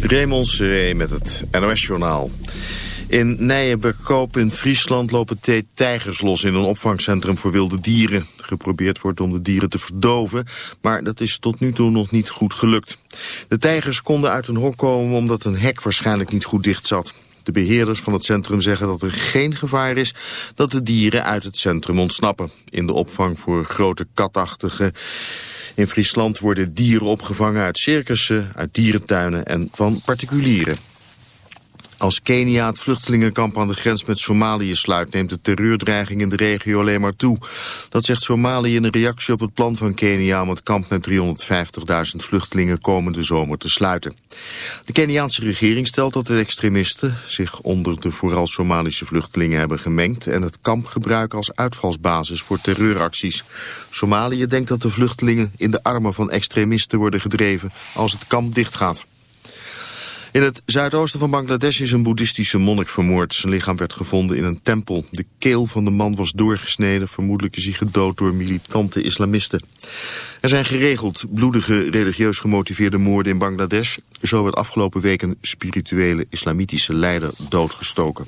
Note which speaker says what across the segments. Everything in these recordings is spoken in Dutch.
Speaker 1: Raymond Seré met het NOS-journaal. In Nijenbekoop in Friesland lopen twee tijgers los in een opvangcentrum voor wilde dieren. Geprobeerd wordt om de dieren te verdoven, maar dat is tot nu toe nog niet goed gelukt. De tijgers konden uit een hok komen omdat een hek waarschijnlijk niet goed dicht zat. De beheerders van het centrum zeggen dat er geen gevaar is dat de dieren uit het centrum ontsnappen. In de opvang voor grote katachtige in Friesland worden dieren opgevangen uit circussen, uit dierentuinen en van particulieren. Als Kenia het vluchtelingenkamp aan de grens met Somalië sluit... neemt de terreurdreiging in de regio alleen maar toe. Dat zegt Somalië in een reactie op het plan van Kenia... om het kamp met 350.000 vluchtelingen komende zomer te sluiten. De Keniaanse regering stelt dat de extremisten... zich onder de vooral Somalische vluchtelingen hebben gemengd... en het kamp gebruiken als uitvalsbasis voor terreuracties. Somalië denkt dat de vluchtelingen in de armen van extremisten worden gedreven... als het kamp dichtgaat. In het zuidoosten van Bangladesh is een boeddhistische monnik vermoord. Zijn lichaam werd gevonden in een tempel. De keel van de man was doorgesneden. Vermoedelijk is hij gedood door militante islamisten. Er zijn geregeld bloedige religieus gemotiveerde moorden in Bangladesh. Zo werd afgelopen week een spirituele islamitische leider doodgestoken.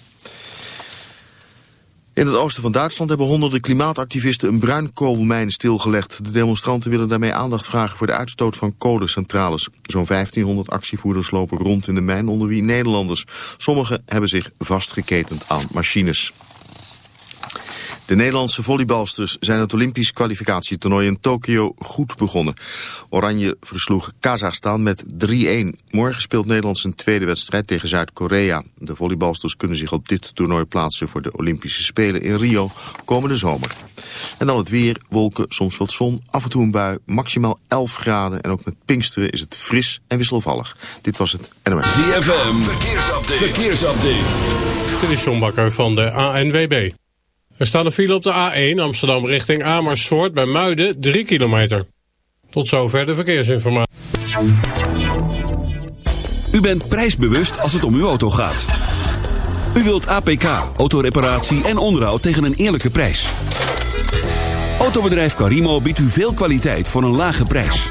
Speaker 1: In het oosten van Duitsland hebben honderden klimaatactivisten een bruinkoolmijn stilgelegd. De demonstranten willen daarmee aandacht vragen voor de uitstoot van kolencentrales. Zo'n 1500 actievoerders lopen rond in de mijn, onder wie Nederlanders. Sommigen hebben zich vastgeketend aan machines. De Nederlandse volleybalsters zijn het Olympisch kwalificatietoernooi in Tokio goed begonnen. Oranje versloeg Kazachstan met 3-1. Morgen speelt Nederland zijn tweede wedstrijd tegen Zuid-Korea. De volleybalsters kunnen zich op dit toernooi plaatsen voor de Olympische Spelen in Rio komende zomer. En dan het weer, wolken, soms wat zon, af en toe een bui, maximaal 11 graden. En ook met Pinksteren is het fris en wisselvallig. Dit was het NOS.
Speaker 2: ZFM, verkeersupdate. verkeersupdate.
Speaker 3: Dit is John Bakker van de ANWB. Er staat een file op de A1 Amsterdam richting Amersfoort bij Muiden 3 kilometer. Tot zover de verkeersinformatie.
Speaker 2: U bent prijsbewust als het om uw auto gaat. U wilt APK, autoreparatie en onderhoud tegen een eerlijke prijs. Autobedrijf Carimo biedt u veel kwaliteit voor een lage prijs.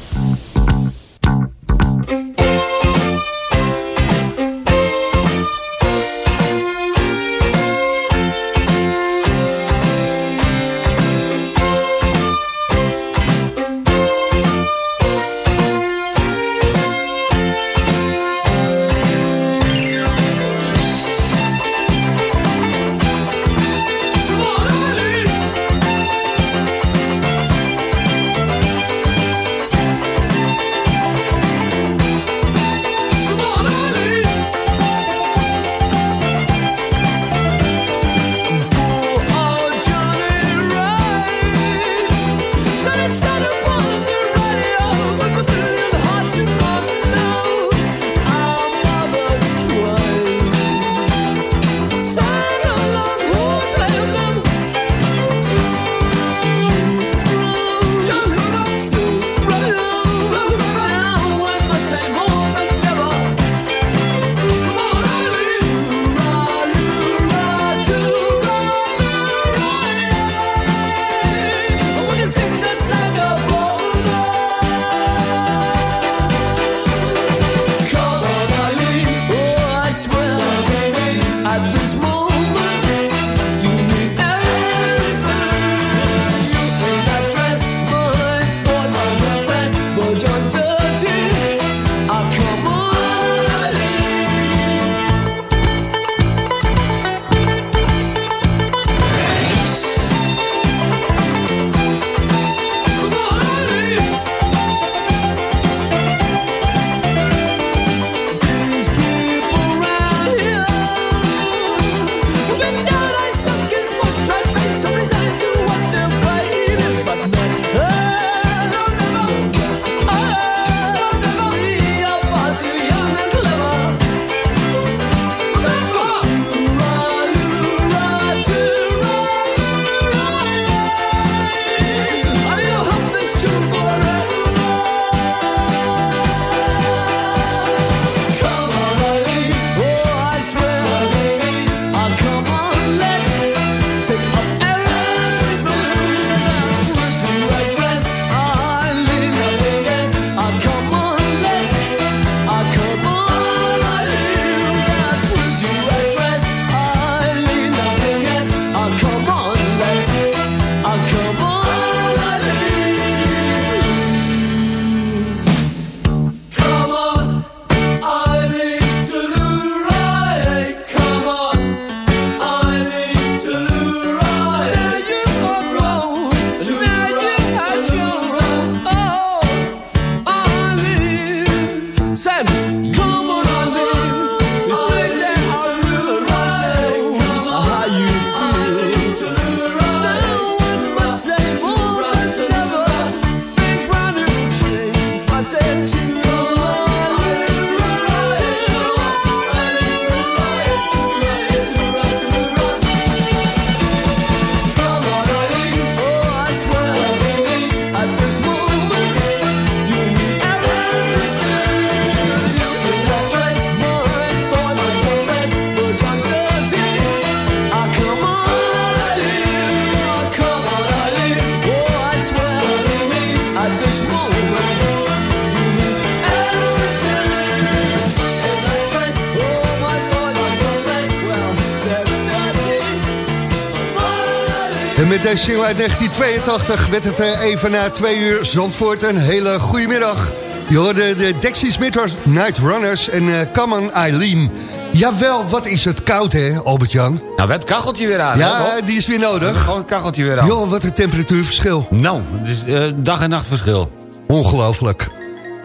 Speaker 4: Single uit 1982 werd het eh, even na twee uur Zandvoort. Een hele goede middag. Je hoorde de Dexys Midwest Night Runners en uh, Come Eileen. Jawel, wat is het koud hè, Albert-Jan?
Speaker 5: Nou, we het kacheltje weer aan.
Speaker 4: Ja,
Speaker 5: hè, Bob?
Speaker 4: die is weer
Speaker 5: We hebben
Speaker 4: nodig.
Speaker 5: Gewoon het kacheltje weer aan.
Speaker 4: Joh, wat een temperatuurverschil.
Speaker 5: Nou, dus eh, dag en nacht verschil.
Speaker 4: Ongelooflijk.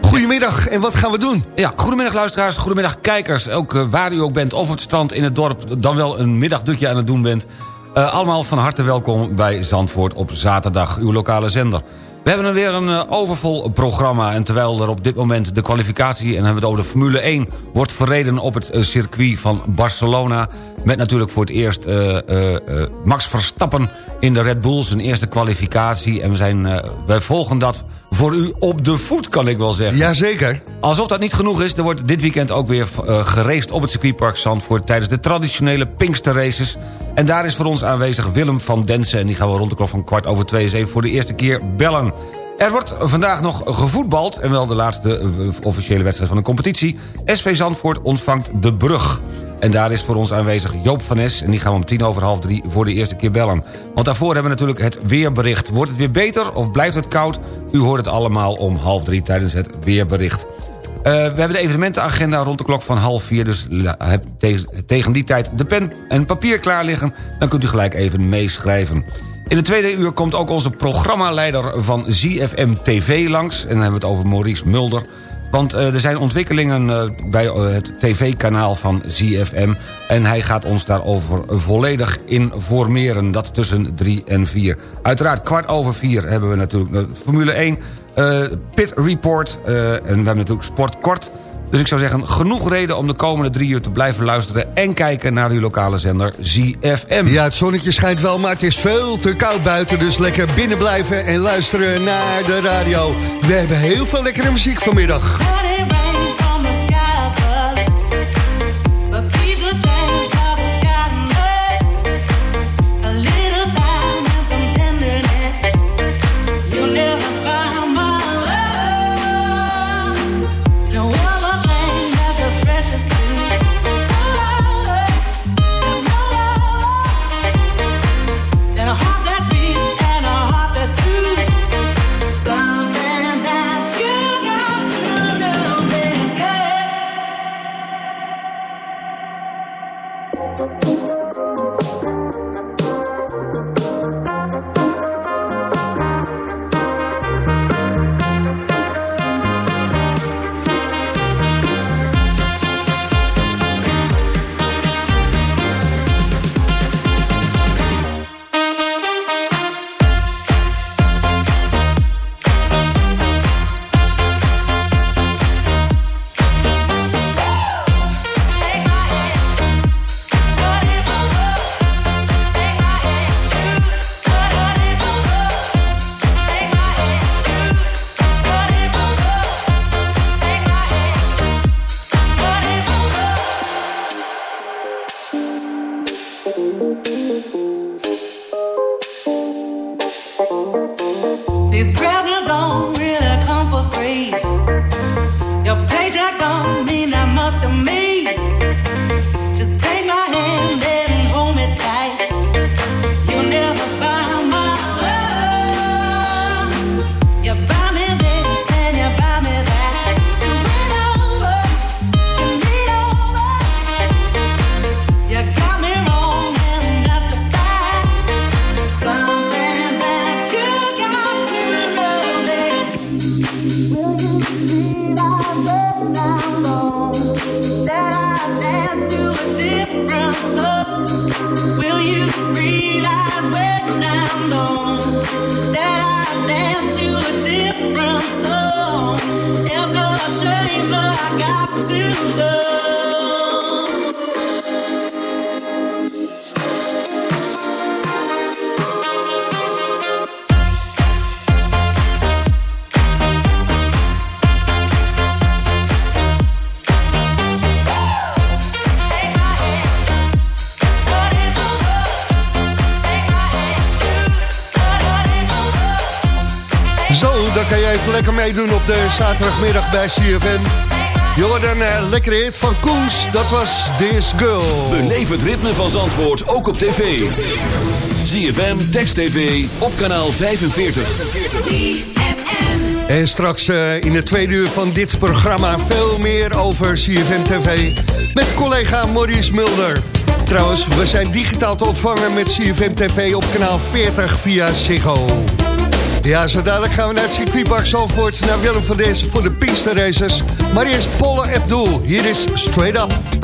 Speaker 4: Goedemiddag, en wat gaan we doen?
Speaker 5: Ja, goedemiddag luisteraars, goedemiddag kijkers. Ook eh, waar u ook bent, of op het strand in het dorp... dan wel een middagdutje aan het doen bent. Eh, allemaal van harte welkom bij Zandvoort op zaterdag, uw lokale zender. We hebben er weer een eh, overvol programma... en terwijl er op dit moment de kwalificatie... en hebben we het over de Formule 1... wordt verreden op het eh, circuit van Barcelona... met natuurlijk voor het eerst Max Verstappen in de Red Bull... zijn eerste kwalificatie. En we zijn, wij volgen dat voor u op de voet, kan ik wel zeggen.
Speaker 4: Jazeker.
Speaker 5: Alsof dat niet genoeg is, er wordt dit weekend ook weer uh, op het circuitpark Zandvoort... tijdens de traditionele Pinkster Races. En daar is voor ons aanwezig Willem van Densen... en die gaan we rond de klok van kwart over twee eens even voor de eerste keer bellen. Er wordt vandaag nog gevoetbald, en wel de laatste uh, officiële wedstrijd van de competitie. SV Zandvoort ontvangt de brug. En daar is voor ons aanwezig Joop van Nes... en die gaan we om tien over half drie voor de eerste keer bellen. Want daarvoor hebben we natuurlijk het weerbericht. Wordt het weer beter of blijft het koud? U hoort het allemaal om half drie tijdens het weerbericht. Uh, we hebben de evenementenagenda rond de klok van half vier... dus heb tegen, tegen die tijd de pen en papier klaar liggen... dan kunt u gelijk even meeschrijven. In de tweede uur komt ook onze programmaleider van ZFM TV langs... en dan hebben we het over Maurice Mulder... Want uh, er zijn ontwikkelingen uh, bij uh, het tv-kanaal van ZFM... en hij gaat ons daarover volledig informeren. Dat tussen drie en vier. Uiteraard kwart over vier hebben we natuurlijk Formule 1... Pit Report en we hebben natuurlijk Sport Kort... Dus ik zou zeggen, genoeg reden om de komende drie uur te blijven luisteren... en kijken naar uw lokale zender ZFM.
Speaker 4: Ja, het zonnetje schijnt wel, maar het is veel te koud buiten. Dus lekker binnen blijven en luisteren naar de radio. We hebben heel veel lekkere muziek vanmiddag. meedoen op de zaterdagmiddag bij CFM.
Speaker 6: Jordan, een eh, lekkere hit van Koens, dat was This Girl.
Speaker 2: Beleef het ritme van Zandvoort, ook op tv. ZFM, Text TV, op kanaal 45.
Speaker 6: En straks eh, in de tweede uur van dit programma veel meer over CFM TV... met collega Maurice Mulder. Trouwens, we zijn digitaal te ontvangen met CFM TV op kanaal 40 via Ziggo. Ja, zo dadelijk gaan we naar het circuitpark Zalvoort... naar Willem van Dezen voor de Pinkster racers. Maar eerst Polle Abdul. Hier is Straight Up.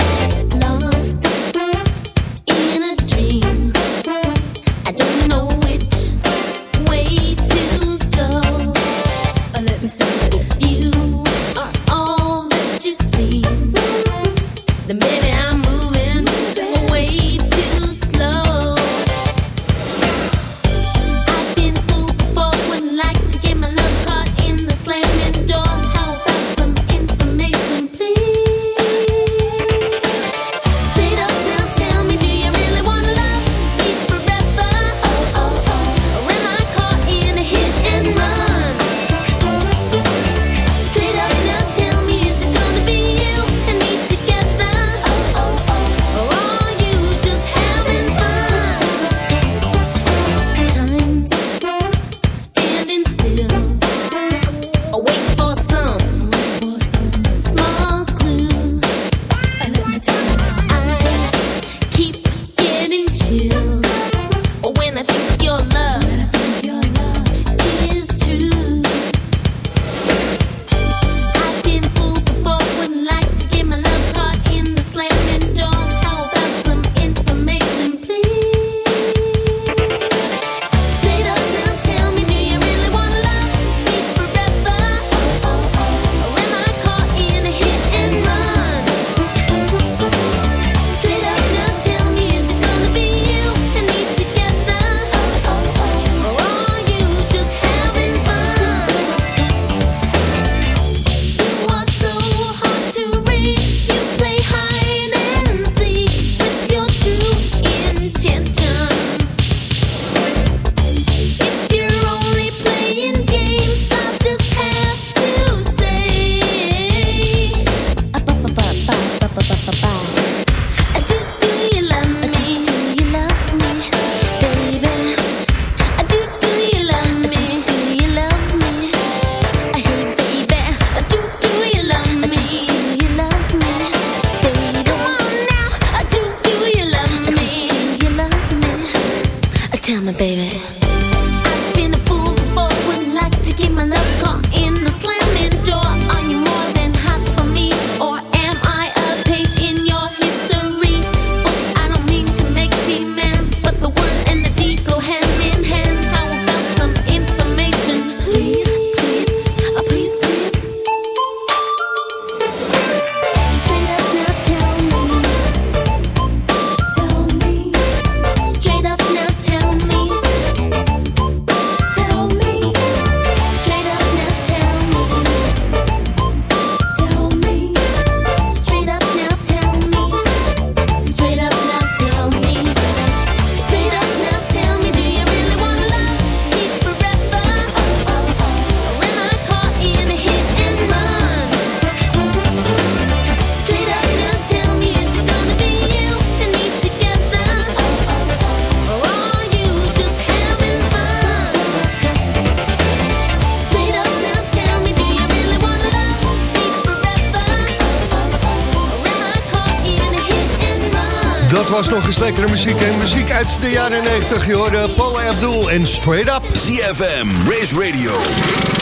Speaker 6: muziek en muziek uit de jaren 90. Je hoorde Paul Abdul en Straight Up.
Speaker 2: CFM, Race Radio,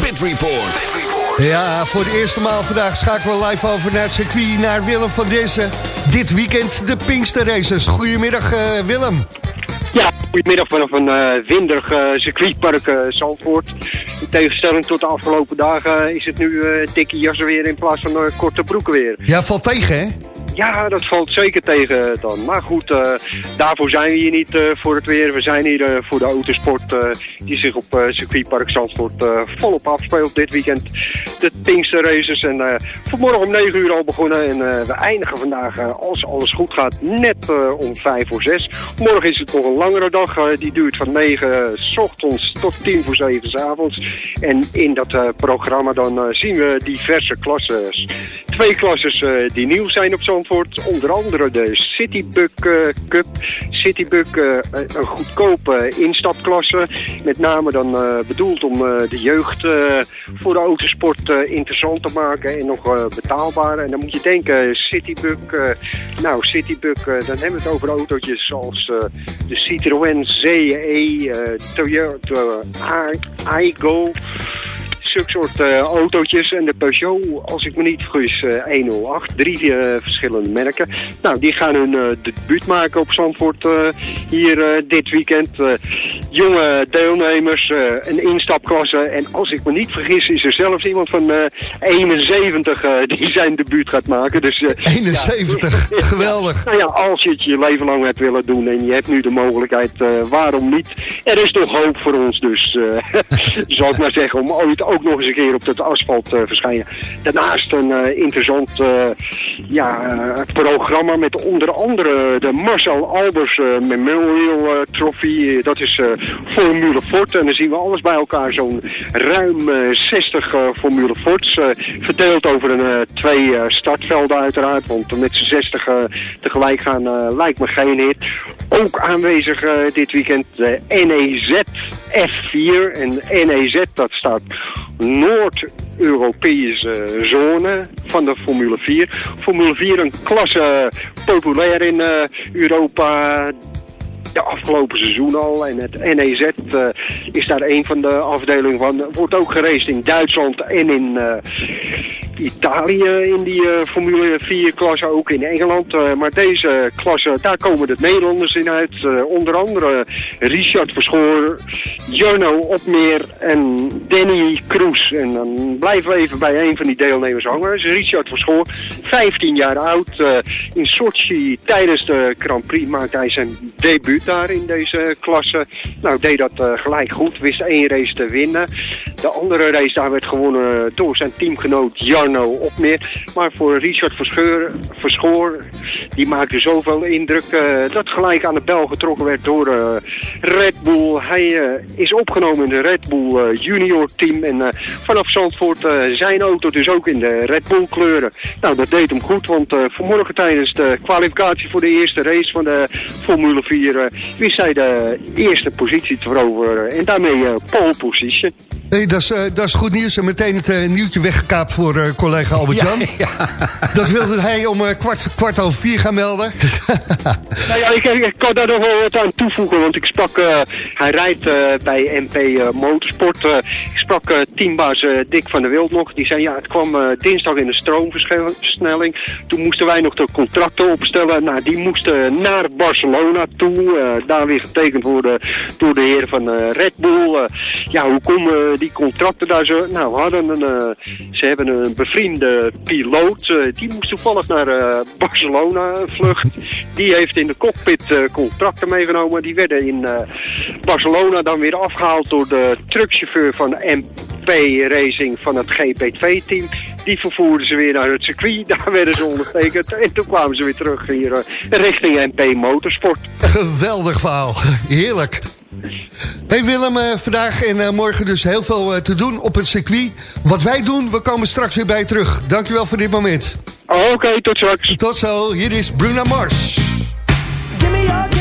Speaker 2: Pit Report.
Speaker 6: Ja, voor de eerste maal vandaag schakelen we live over naar het circuit... naar Willem van Dessen. Dit weekend de Pinkster Races. Goedemiddag eh, Willem.
Speaker 7: Ja, goedemiddag vanaf een uh, windig eh, circuitpark uh, In tegenstelling tot de afgelopen dagen is het nu dikke jas weer in plaats van korte broeken weer.
Speaker 6: Ja, valt tegen hè?
Speaker 7: Ja, dat valt zeker tegen dan. Maar goed, eh, daarvoor zijn we hier niet eh, voor het weer. We zijn hier eh, voor de autosport die zich op circuitpark Zandvoort volop afspeelt dit weekend. De Pinkster Races en eh, vanmorgen om 9 uur al begonnen. En eh, we eindigen vandaag, eh, als alles goed gaat, net om 5 voor 6. Morgen is het nog een langere dag. die duurt van 9 s ochtends tot 10 voor 7 s avonds. En in dat programma dan zien we diverse klasses. Twee klasses die nieuw zijn op Zandvoort. Onder andere de Citybug eh, Cup. Citybug, eh, een goedkope instapklasse. Met name dan bedoeld om de jeugd voor de autosport interessant te maken en nog eh, betaalbaar. En dan moet je denken, Citybug, eh, nou Citybug, eh, dan hebben we het over autootjes eh, de Citroën CE, eh, Toyota Aygo zulke soort eh, autootjes. En de Peugeot, als ik me niet vergis, eh 108. Drie eh, verschillende merken. Nou, die gaan hun debuut maken op Zandvoort hier dit weekend. Jonge deelnemers, een instapklasse. En als ik me niet vergis, is er zelfs iemand van eh 71 eh, die zijn debuut gaat maken. Dus, eh,
Speaker 8: 71,
Speaker 7: ja.
Speaker 8: geweldig.
Speaker 7: Nou ja, als je het je leven lang hebt willen doen en je hebt nu de mogelijkheid, waarom niet? Er is toch hoop voor ons, dus zal ik maar zeggen, om ooit ook nog eens een keer op het asfalt te verschijnen. Daarnaast een eh, interessant eh, ja, eh, programma met onder andere de Marcel Albers eh, Memorial eh, Trophy. Eh, dat is eh, Formule Ford en dan zien we alles bij elkaar, zo'n ruim eh, 60 eh, Formule Fords. eh, verdeeld over een, eh, twee eh, startvelden uiteraard, want met z'n 60 eh, tegelijk gaan eh, lijkt me geen hit. Ook aanwezig eh, dit weekend de NEZ F4. En NEZ dat staat Noord-Europese zone van de Formule 4. Formule 4 een klasse populair in eh, Europa de afgelopen seizoen al. En het NEZ eh, is daar een van de afdelingen van. Wordt ook geraced in Duitsland en in eh, Italië in die eh, Formule 4 klasse, ook in Engeland. Eh, maar deze klasse, daar komen de Nederlanders in uit. Eh, onder andere Richard Verschoor, Jarno Opmeer en Danny Kroes. En dan blijven we even bij een van die deelnemers hangen. Is Richard Verschoor, 15 jaar oud. In Sochi tijdens de Grand Prix maakte hij zijn debuut daar in deze klasse. Nou, deed dat gelijk goed. Wist één race te winnen. De andere race daar werd gewonnen door zijn teamgenoot Jarno Opmeer. Maar voor Richard Verscheur, Verschoor, die maakte zoveel indruk eh, dat gelijk aan de bel getrokken werd door eh, Red Bull. Hij eh, is opgenomen in de Red Bull junior team en vanaf Zandvoort zijn auto dus ook in de Red Bull kleuren. Nou, dat deed hem goed, want vanmorgen tijdens de kwalificatie voor de eerste race van de Formule 4 eh, wist hij de eerste positie te veroveren en daarmee pole position.
Speaker 8: Hey, dat, is, goed nieuws en meteen het nieuwtje weggekaapt voor collega Albert-Jan. Dat wilde hij om eh, kwart, kwart over vier gaan melden.
Speaker 7: Nou ja, ik, ik kan daar nog wel wat aan toevoegen, want ik sprak, eh, hij rijdt eh, bij MP eh, Motorsport. Eh, ik sprak eh, teambaas eh, Dick van der Wild nog. Die zei, ja, het kwam eh, dinsdag in de stroomversnelling. Toen moesten wij nog de contracten opstellen. Nou, die moesten naar Barcelona toe. eh, daar weer getekend worden door de heren van eh, Red Bull. Eh, ja, hoe komen die contracten daar zo? Nou, we hadden een, eh, ze hebben een bevriende piloot. eh, die moest toevallig naar eh, Barcelona vlucht. Die heeft in de cockpit eh, contracten meegenomen. Die werden in eh, Barcelona dan weer afgehaald door de truckchauffeur van MP Racing van het GP2-team. Die vervoerden ze weer naar het circuit. Daar werden ze ondertekend. En toen kwamen ze weer terug hier eh, richting MP Motorsport.
Speaker 8: Geweldig verhaal. Heerlijk. Hey Willem, eh, vandaag en eh, morgen dus heel veel eh, te doen op het circuit. Wat wij doen, we komen straks weer bij je terug. Dankjewel voor dit moment.
Speaker 7: Oké, tot straks.
Speaker 8: Tot zo, hier is Bruna Mars.
Speaker 9: Give me your,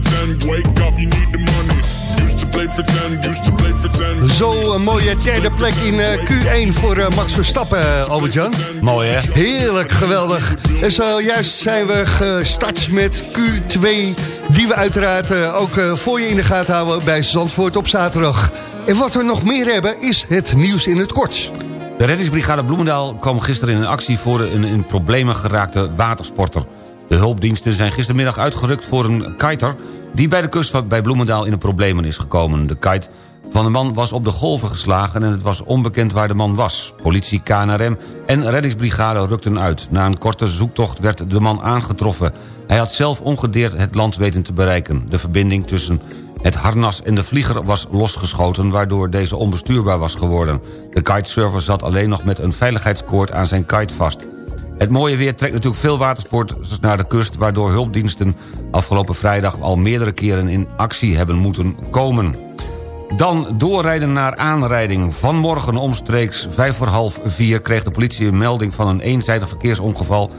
Speaker 10: pretend, wake up, you need the money. Used to play pretend, used to play pretend.
Speaker 8: Zo een mooie derde plek in eh, Q1 voor eh, Max Verstappen, eh, Albert-Jan.
Speaker 5: Mooi hè?
Speaker 8: Heerlijk, geweldig. En zojuist zijn we gestart met Q2... die we uiteraard ook voor je in de gaten houden bij Zandvoort op zaterdag. En wat we nog meer hebben is het nieuws in het kort.
Speaker 5: De reddingsbrigade Bloemendaal kwam gisteren in actie voor een in problemen geraakte watersporter. De hulpdiensten zijn gistermiddag uitgerukt voor een kiter... die bij de kust bij Bloemendaal in de problemen is gekomen. De kite van de man was op de golven geslagen en het was onbekend waar de man was. Politie, KNRM en reddingsbrigade rukten uit. Na een korte zoektocht werd de man aangetroffen. Hij had zelf ongedeerd het land weten te bereiken. De verbinding tussen het harnas en de vlieger was losgeschoten... waardoor deze onbestuurbaar was geworden. De kitesurfer zat alleen nog met een veiligheidskoord aan zijn kite vast. Het mooie weer trekt natuurlijk veel watersporters naar de kust... waardoor hulpdiensten afgelopen vrijdag al meerdere keren in actie hebben moeten komen. Dan doorrijden naar aanrijding. Vanmorgen omstreeks vijf voor half vier kreeg de politie een melding van een eenzijdig verkeersongeval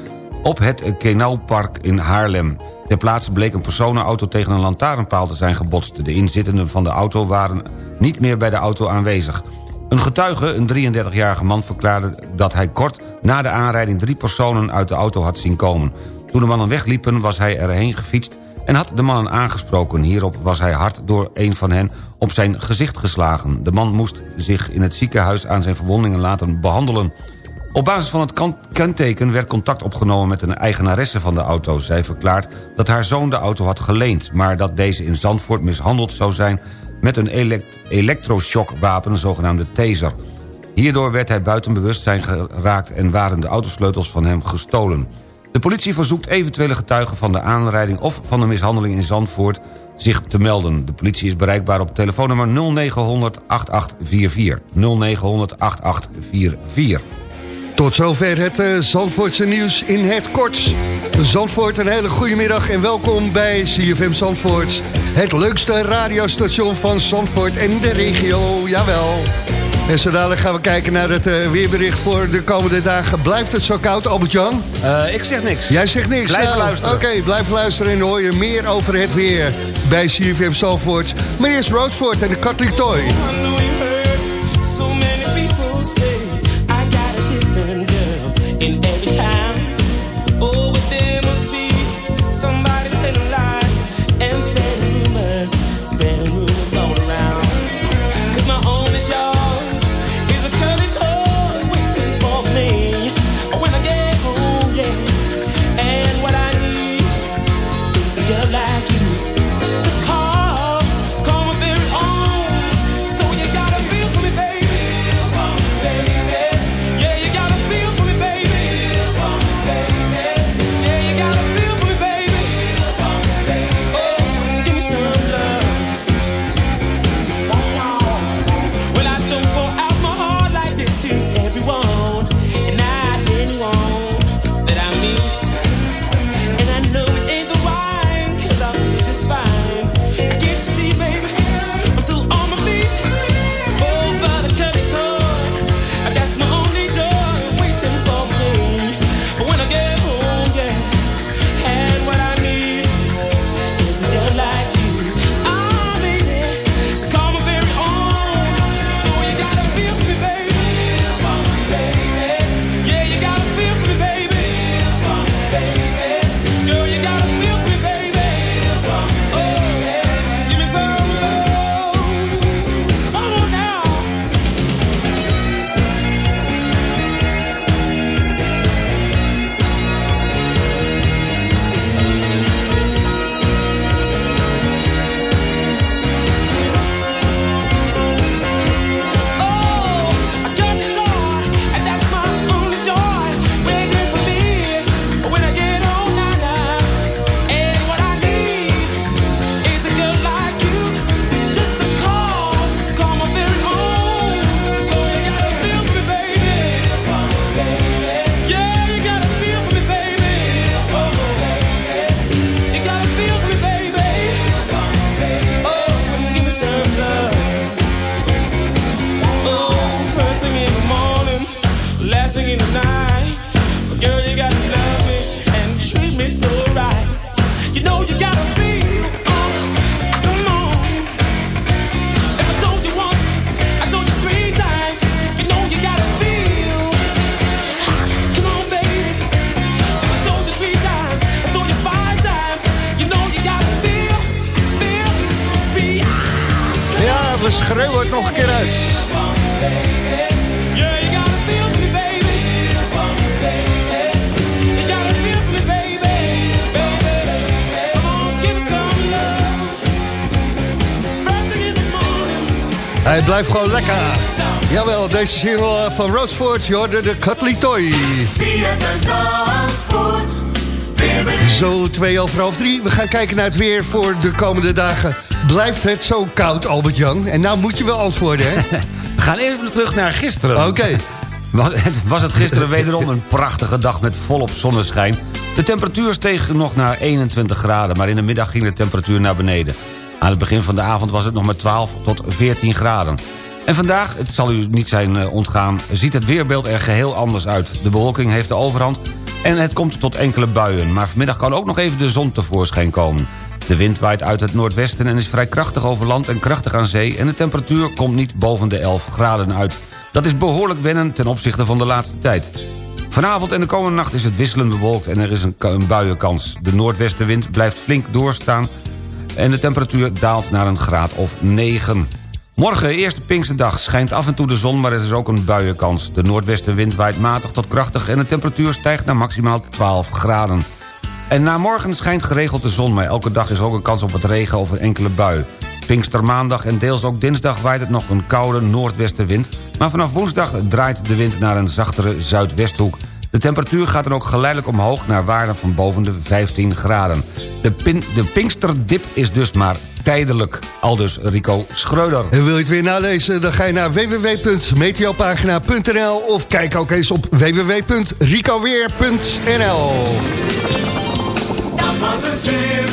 Speaker 5: op het Kenaupark in Haarlem. Ter plaatse bleek een personenauto tegen een lantaarnpaal te zijn gebotst. De inzittenden van de auto waren niet meer bij de auto aanwezig. Een getuige, een 33-jarige man, verklaarde dat hij kort na de aanrijding... drie personen uit de auto had zien komen. Toen de mannen wegliepen was hij erheen gefietst en had de mannen aangesproken. Hierop was hij hard door een van hen op zijn gezicht geslagen. De man moest zich in het ziekenhuis aan zijn verwondingen laten behandelen. Op basis van het kenteken werd contact opgenomen met een eigenaresse van de auto. Zij verklaart dat haar zoon de auto had geleend... maar dat deze in Zandvoort mishandeld zou zijn met een elekt elektroshockwapen, zogenaamde taser. Hierdoor werd hij buiten bewustzijn geraakt en waren de autosleutels van hem gestolen. De politie verzoekt eventuele getuigen van de aanrijding of van de mishandeling in Zandvoort zich te melden. De politie is bereikbaar op telefoonnummer 0900 8844. 0900 8844.
Speaker 8: Tot zover het eh, Zandvoortse nieuws in het kort. Zandvoort, een hele goede middag en welkom bij CFM Zandvoort. Het leukste radiostation van Zandvoort en de regio, jawel. En zo dadelijk gaan we kijken naar het eh, weerbericht voor de komende dagen. Blijft het zo koud, Albert-Jan?
Speaker 5: Eh, ik zeg niks.
Speaker 8: Jij zegt niks.
Speaker 5: Blijf
Speaker 8: Nou,
Speaker 5: luisteren.
Speaker 8: Oké, blijf luisteren en dan hoor je meer over het weer bij CFM Zandvoort. Maar eerst en de Catholic Toy.
Speaker 11: So many people
Speaker 8: blijft gewoon lekker. Jawel, deze single eh, van Roadford, je hoorde de Catholic Toy. Zo twee over half drie. We gaan kijken naar het weer voor de komende dagen. Blijft het zo koud, Albert-Jan? En nou moet je wel antwoorden, hè?
Speaker 5: We gaan even terug naar gisteren.
Speaker 8: Oké.
Speaker 5: Het, was het gisteren wederom een prachtige dag met volop zonneschijn. De temperatuur steeg nog naar 21 graden, maar in de middag ging de temperatuur naar beneden. Aan het begin van de avond was het nog maar 12 tot 14 graden. En vandaag, het zal u niet zijn eh, ontgaan, ziet het weerbeeld er geheel anders uit. De bewolking heeft de overhand En het komt tot enkele buien, maar vanmiddag kan ook nog even de zon tevoorschijn komen. De wind waait uit het noordwesten en is vrij krachtig over land en krachtig aan zee... en de temperatuur komt niet boven de 11 graden uit. Dat is behoorlijk wennen ten opzichte van de laatste tijd. Vanavond en de komende nacht is het wisselend bewolkt en er is een, een buienkans. De noordwestenwind blijft flink doorstaan en de temperatuur daalt naar een graad of 9. Morgen, eerste Pinksterdag, schijnt af en toe de zon... maar er is ook een buienkans. De noordwestenwind waait matig tot krachtig... en de temperatuur stijgt naar maximaal 12 graden. En na morgen schijnt geregeld de zon... maar elke dag is ook een kans op wat regen of een enkele bui. Pinkstermaandag en deels ook dinsdag waait het nog een koude noordwestenwind... maar vanaf woensdag draait de wind naar een zachtere zuidwesthoek. De temperatuur gaat dan ook geleidelijk omhoog... naar waarden van boven de 15 graden. De, pin, de Pinksterdip is dus maar tijdelijk. Aldus Rico Schreuder.
Speaker 12: En wil je het weer nalezen, dan ga je naar www.meteopagina.nl of kijk ook eens op www.ricoweer.nl
Speaker 8: Dat was het weer.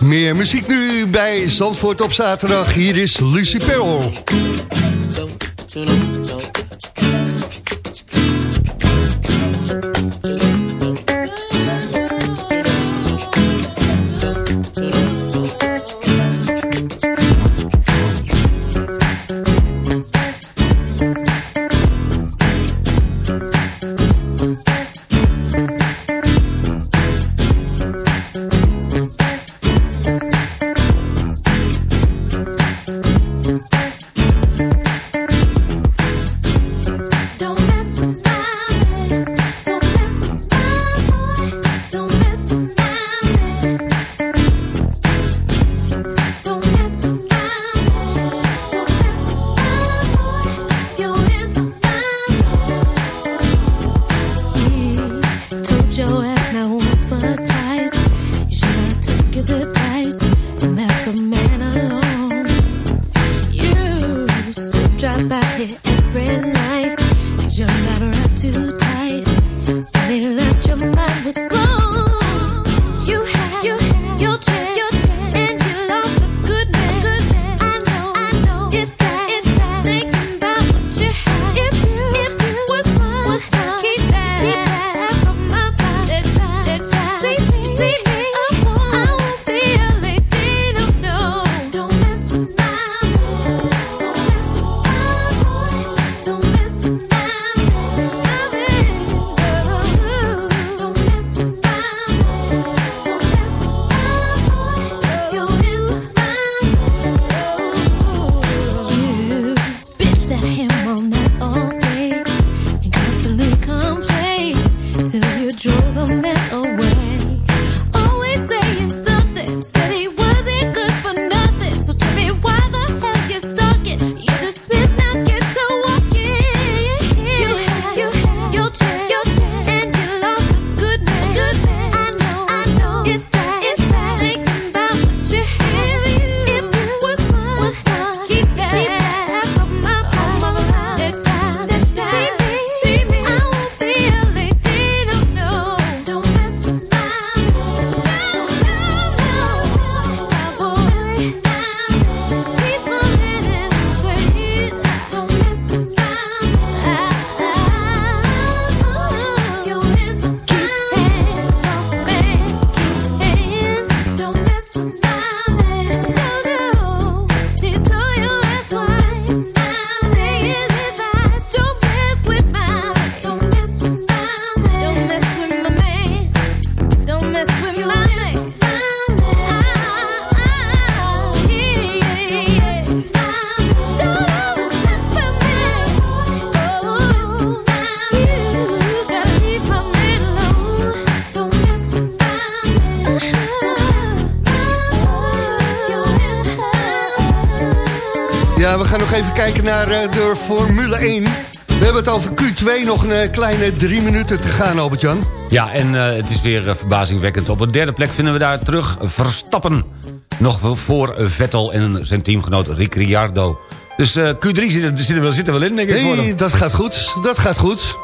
Speaker 12: Meer muziek nu bij Zandvoort op zaterdag. Hier is
Speaker 9: so,
Speaker 12: so, so, so, so. Formule 1. We hebben het over Q2, nog een eh, kleine drie minuten te gaan, Albert-Jan.
Speaker 5: Ja, en eh, het is weer eh, verbazingwekkend. Op een derde plek vinden we daar terug Verstappen. Nog wel voor Vettel en zijn teamgenoot Ricciardo. Dus eh, Q3 zit er, zit er wel, zit er wel in, denk ik.
Speaker 12: Hey,
Speaker 5: hem.
Speaker 12: dat gaat goed, dat gaat goed.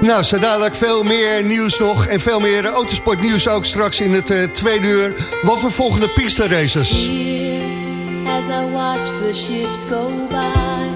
Speaker 12: Nou, zo dadelijk veel meer nieuws nog en veel meer autosportnieuws ook straks in het tweede uur. Wat voor volgende piste races.
Speaker 9: As I watch the ships go by,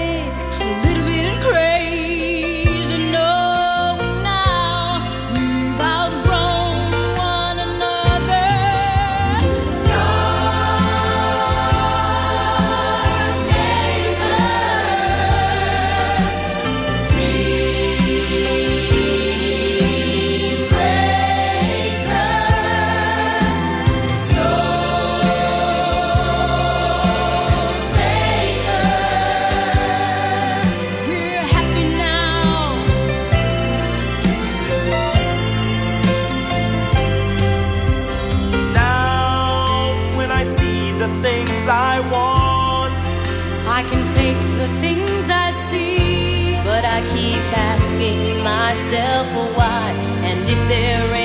Speaker 12: myself why. And if there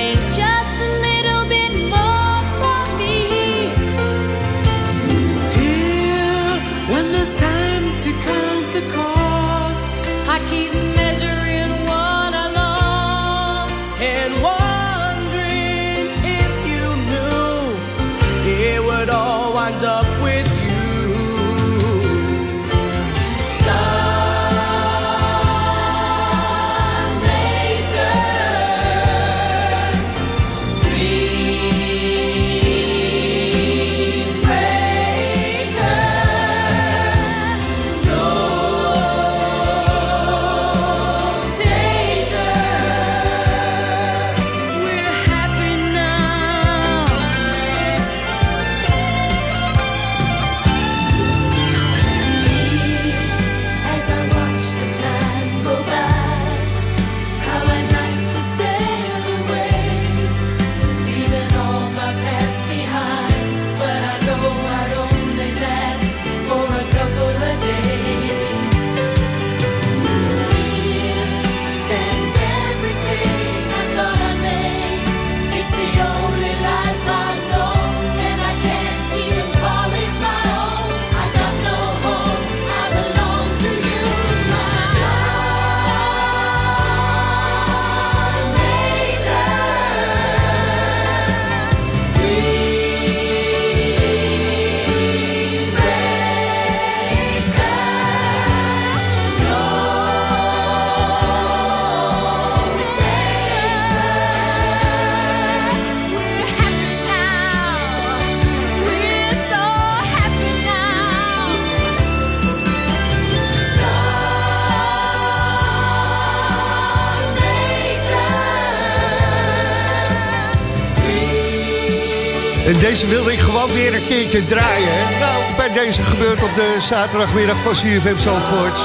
Speaker 8: deze wilde ik gewoon weer een keertje draaien. Nou, bij deze gebeurt op de zaterdagmiddag van CFM Zandvoort.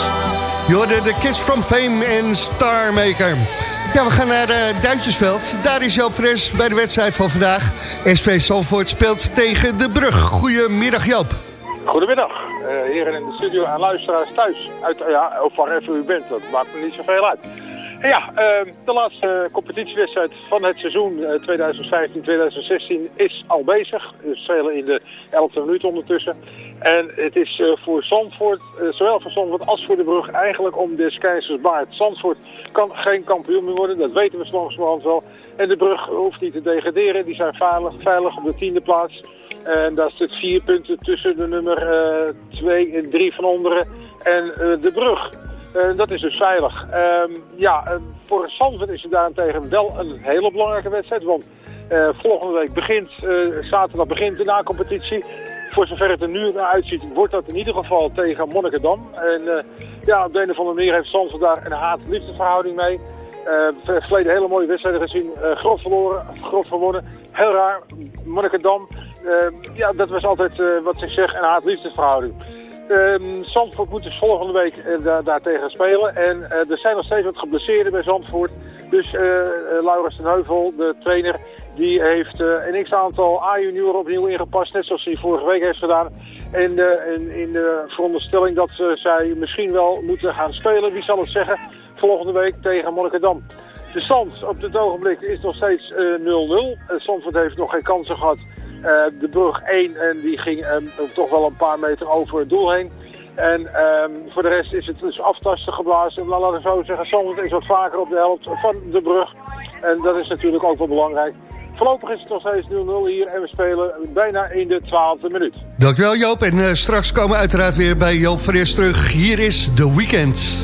Speaker 8: Je de Kiss from Fame en Starmaker. Ja, we gaan naar eh, Duintjesveld. Daar is Joop Fres bij de wedstrijd van vandaag. SV Zandvoort speelt tegen de Brug. Goedemiddag Joop.
Speaker 13: Goedemiddag, eh, heren in de studio en luisteraars thuis. Uit, ja, of waar even u bent, dat maakt me niet zoveel uit. Ja, eh, de laatste competitiewedstrijd van het seizoen eh, 2015-2016 is al bezig. We spelen in de 11e minuut ondertussen. En het is eh, voor Zandvoort, eh, zowel voor Zandvoort als voor de brug, eigenlijk om de keizers baard. Zandvoort kan geen kampioen meer worden, dat weten we langzamerhand wel. En de brug hoeft niet te degraderen, die zijn veilig, veilig op de tiende plaats. En daar zit vier punten tussen de nummer 2 en 3 van onderen en eh, de brug. Eh, dat is dus veilig. Ehm, ja, eh, voor Zandvoort is het daarentegen wel een hele belangrijke wedstrijd. Want eh, volgende week begint, eh, zaterdag begint de na-competitie. Voor zover het er nu naar uitziet, wordt dat in ieder geval tegen Monnikendam. En ja, op de een of andere manier heeft Zandvoort daar een haat-liefdesverhouding mee. Eh, verleden hele mooie wedstrijden gezien. grof verloren, grof gewonnen. Heel raar. Monnikendam. eh, ja, dat was altijd wat ik zeg, een haat-liefdesverhouding. Ehm Zandvoort moet dus volgende week eh, daar daartegen spelen. En eh, er zijn nog steeds wat geblesseerden bij Zandvoort. Dus eh, Laurens ten Heuvel, de trainer, die heeft een x-aantal A-junioren opnieuw ingepast. Net zoals hij vorige week heeft gedaan. En in, in de veronderstelling dat zij misschien wel moeten gaan spelen. Wie zal het zeggen? Volgende week tegen Monnikendam. De stand op dit ogenblik is nog steeds eh, 0-0. Eh, Zandvoort heeft nog geen kansen gehad eh, de brug 1 en die ging ehm, toch wel een paar meter over het doel heen. En ehm, voor de rest is het dus aftasten geblazen. Maar laten we zo zeggen, soms is wat vaker op de helft van de brug. En dat is natuurlijk ook wel belangrijk. Voorlopig is het nog steeds 0-0 hier en we spelen bijna in de twaalfde minuut.
Speaker 8: Dankjewel Joop en eh, straks komen we uiteraard weer bij Joop Fris terug. Hier is The Weekend.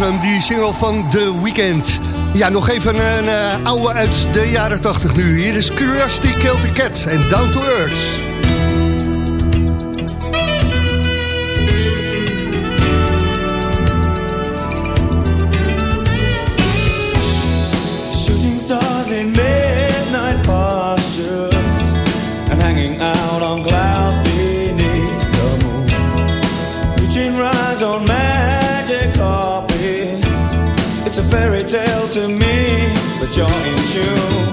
Speaker 8: Ehm, die single van The Weeknd. Ja, nog even een uh, oude uit de jaren 80 nu. Hier is Curiosity Kill the Cat en Down to Earth.
Speaker 14: to me, but you're in tune.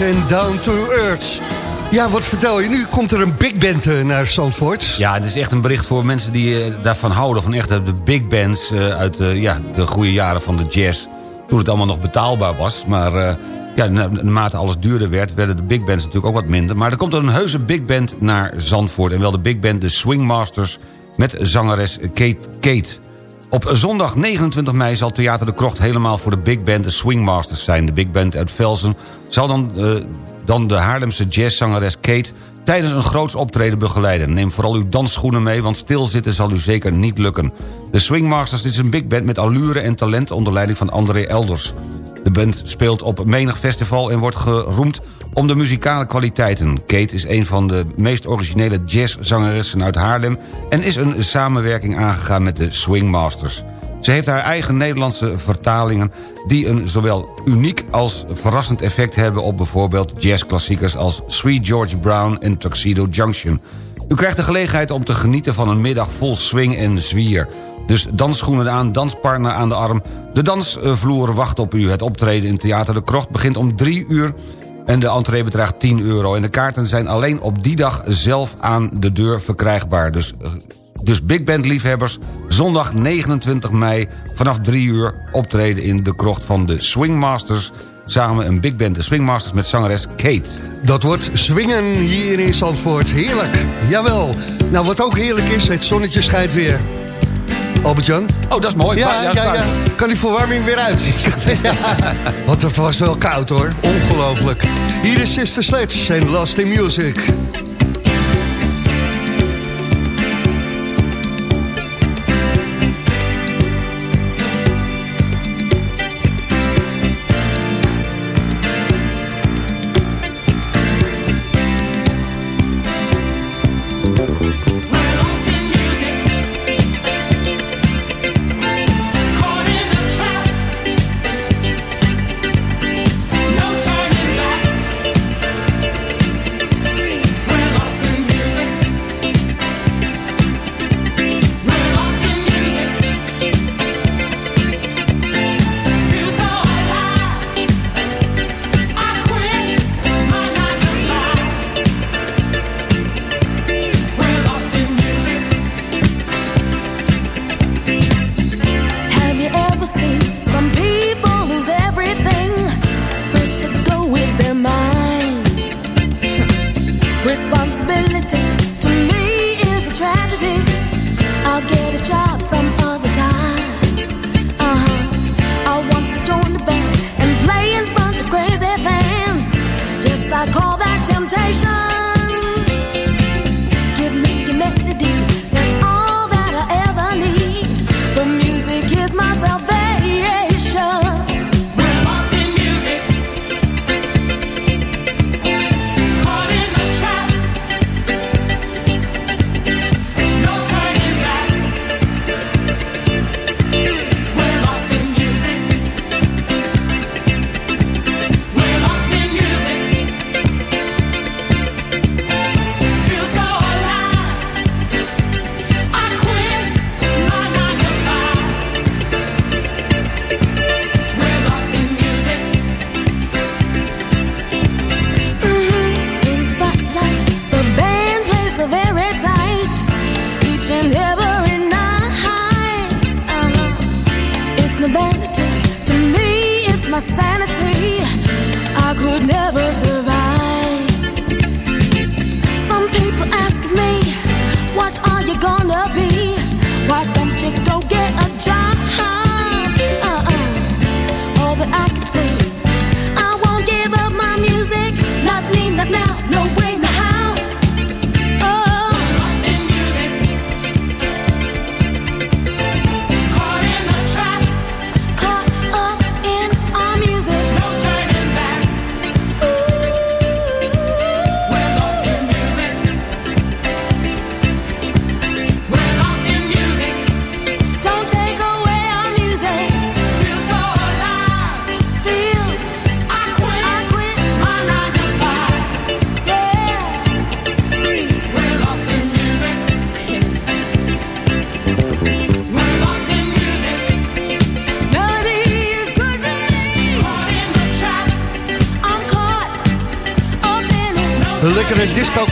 Speaker 8: En Down to Earth. Ja, wat vertel je nu? Komt er een big band eh, naar Zandvoort?
Speaker 5: Ja, het is echt een bericht voor mensen die eh, daarvan houden... van echt de big bands eh, uit ja, de goede jaren van de jazz. Toen het allemaal nog betaalbaar was. Maar ja, na- naarmate alles duurder werd... werden de big bands natuurlijk ook wat minder. Maar er komt een heuse big band naar Zandvoort. En wel de big band, de Swingmasters... met zangeres Kate Kate. Op zondag 29 mei zal Theater de Krocht helemaal voor de big band de Swingmasters zijn. De big band uit Velsen zal dan, eh, dan de Haarlemse jazzzangeres Kate... tijdens een groots optreden begeleiden. Neem vooral uw dansschoenen mee, want stilzitten zal u zeker niet lukken. De Swingmasters is een big band met allure en talent... onder leiding van André Elders. De band speelt op menig festival en wordt geroemd om de muzikale kwaliteiten. Kate is een van de meest originele jazzzangeressen uit Haarlem... en is een samenwerking aangegaan met de Swingmasters. Ze heeft haar eigen Nederlandse vertalingen... die een zowel uniek als verrassend effect hebben... op bijvoorbeeld jazzklassiekers als Sweet George Brown en Tuxedo Junction. U krijgt de gelegenheid om te genieten van een middag vol swing en zwier. Dus dansschoenen aan, danspartner aan de arm. De dansvloer wacht op u. Het optreden in Theater de Krocht begint om 3 uur... en de entree bedraagt 10 euro. En de kaarten zijn alleen op die dag zelf aan de deur verkrijgbaar. Dus, eh, dus Big Band liefhebbers, zondag 29 mei... vanaf 3 uur optreden in de Krocht van de Swingmasters... samen een Big Band, de Swingmasters met zangeres Kate.
Speaker 8: Dat wordt swingen hier in Zandvoort. Heerlijk. Jawel. Nou, wat ook heerlijk is, het zonnetje schijnt weer. Albert-Jan?
Speaker 5: Oh, dat is mooi.
Speaker 8: Ja, ja, ja. Kan die verwarming weer uit? Want het was wel koud hoor. Ongelooflijk. Hier is Sister Sledge en Lost in Music.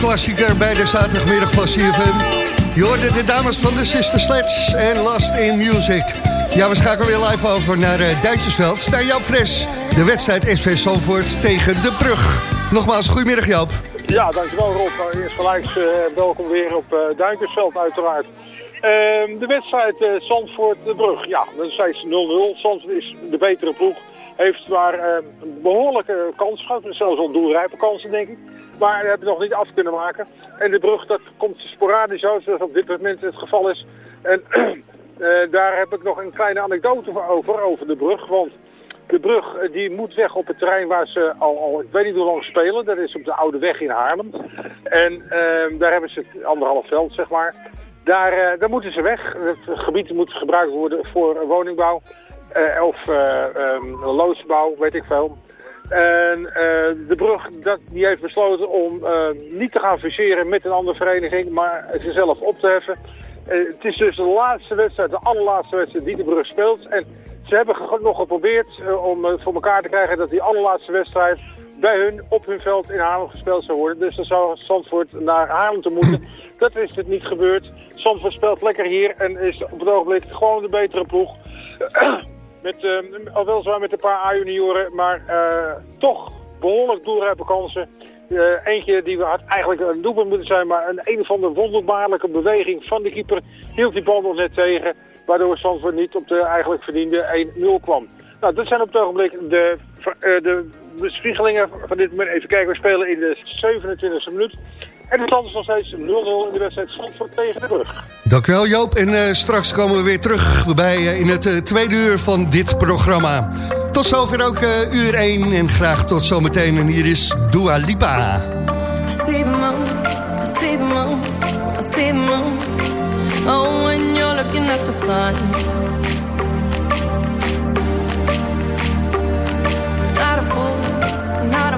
Speaker 8: Disco-klassieker bij de zaterdagmiddag van CFM. Je hoorde de dames van de Sister Sledge en Last in Music. Ja, we schakelen weer live over naar uh, Duitsersveld. Naar Joop Fres, de wedstrijd SV Zandvoort tegen De Brug. Nogmaals, goedemiddag Joop.
Speaker 13: Ja, dankjewel Rob. Uh, Eerst gelijk uh, welkom weer op uh, Duinkersveld uiteraard. Ehm, de wedstrijd uh, Zandvoort-De Brug. Ja, dat is steeds 0-0. Zandvoort is de betere ploeg. Heeft maar uh, een behoorlijke kans gehad. Zelfs al doelrijpe kansen, denk ik. Maar dat hebben we nog niet af kunnen maken. En de brug, dat komt sporadisch uit, zoals op dit moment het geval is. En uh, daar heb ik nog een kleine anekdote over, over de brug. Want de brug uh, die moet weg op het terrein waar ze al, al, ik weet niet hoe lang spelen. Dat is op de Oude Weg in Haarlem. En uh, daar hebben ze het anderhalf veld, zeg maar. Daar, daar moeten ze weg. Het gebied moet gebruikt worden voor woningbouw. of um, loodsbouw, weet ik veel. En uh, de brug dat, die heeft besloten om uh, niet te gaan fuseren met een andere vereniging, maar zichzelf op te heffen. Uh, het is dus de laatste wedstrijd, de allerlaatste wedstrijd die de brug speelt. En ze hebben nog geprobeerd om voor elkaar te krijgen dat die allerlaatste wedstrijd bij hun op hun veld in Haarlem gespeeld zou worden. Dus dan zou Zandvoort naar Haarlem te moeten. Dat is het niet gebeurd. Zandvoort speelt lekker hier en is op het ogenblik gewoon de betere ploeg. Met, uh, al wel zwaar met een paar A-junioren, maar uh, toch behoorlijk doelrijpe kansen. Uh, eentje die we had eigenlijk een doelpunt moeten zijn, maar een een of andere wonderbaarlijke beweging van de keeper hield die bal nog net tegen. Waardoor Zandvoort niet op de eigenlijk verdiende 1-0 kwam. Nou, dat zijn op het ogenblik de, de bespiegelingen van dit moment. Even kijken, we spelen in de 27e minuut. En het is nog steeds 0-0 in de wedstrijd Zandvoort tegen de brug.
Speaker 8: Dankjewel Joop. En uh, straks komen we weer terug bij, uh, in het uh, tweede uur van dit programma. Tot zover ook uur 1 en graag tot zometeen. En hier is Dua Lipa.
Speaker 12: I see the moon, I see the moon, I see the moon. Oh, when you're looking at the sun. Not a fool, not.